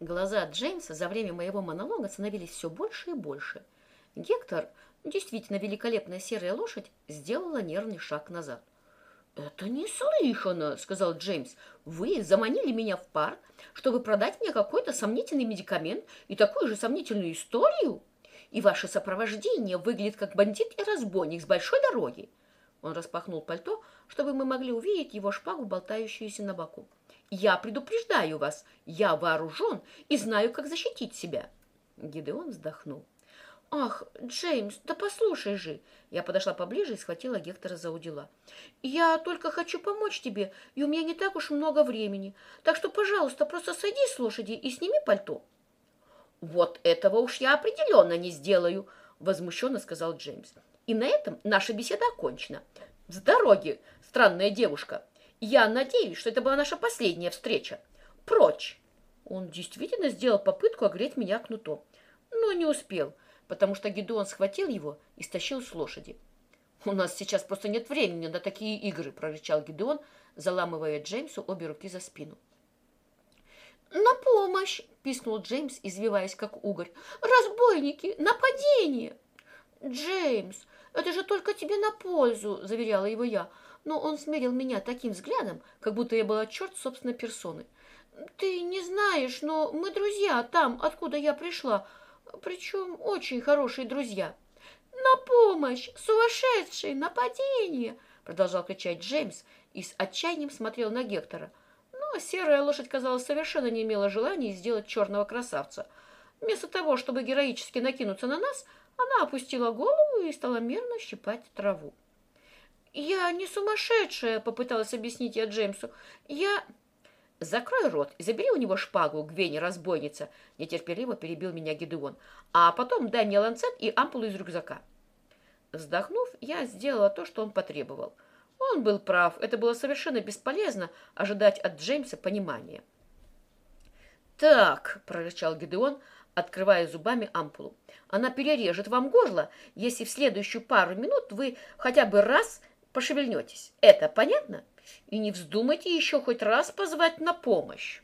Глаза Джеймса за время моего монолога становились все больше и больше. Гектор, действительно великолепная серая лошадь, сделала нервный шаг назад. «Это неслыханно», — сказал Джеймс. «Вы заманили меня в парк, чтобы продать мне какой-то сомнительный медикамент и такую же сомнительную историю? И ваше сопровождение выглядит как бандит и разбойник с большой дороги». Он распахнул пальто, чтобы мы могли увидеть его шпагу, болтающуюся на боку. Я предупреждаю вас, я вооружен и знаю, как защитить себя. Гидеон вздохнул. «Ах, Джеймс, да послушай же!» Я подошла поближе и схватила Гектора за удила. «Я только хочу помочь тебе, и у меня не так уж много времени. Так что, пожалуйста, просто сойди с лошади и сними пальто». «Вот этого уж я определенно не сделаю», — возмущенно сказал Джеймс. «И на этом наша беседа окончена. С дороги, странная девушка!» Я надеюсь, что это была наша последняя встреча. Прочь!» Он действительно сделал попытку огреть меня кнутом, но не успел, потому что Гедеон схватил его и стащил с лошади. «У нас сейчас просто нет времени на такие игры», — прорычал Гедеон, заламывая Джеймсу обе руки за спину. «На помощь!» — пискнул Джеймс, извиваясь как угорь. «Разбойники! Нападение!» «Джеймс, это же только тебе на пользу!» — заверяла его я но он смерил меня таким взглядом, как будто я была черт собственной персоны. «Ты не знаешь, но мы друзья там, откуда я пришла, причем очень хорошие друзья». «На помощь! Сумасшедший! Нападение!» продолжал кричать Джеймс и с отчаянием смотрел на Гектора. Но серая лошадь, казалось, совершенно не имела желания сделать черного красавца. Вместо того, чтобы героически накинуться на нас, она опустила голову и стала мерно щипать траву. «Я не сумасшедшая», — попыталась объяснить я Джеймсу. «Я...» «Закрой рот и забери у него шпагу, Гвенни, разбойница», — нетерпеливо перебил меня Гедеон. «А потом дай мне ланцет и ампулу из рюкзака». Вздохнув, я сделала то, что он потребовал. Он был прав, это было совершенно бесполезно ожидать от Джеймса понимания. «Так», — прорычал Гедеон, открывая зубами ампулу, «она перережет вам горло, если в следующую пару минут вы хотя бы раз пошевельнетесь. Это понятно? И не вздумайте еще хоть раз позвать на помощь.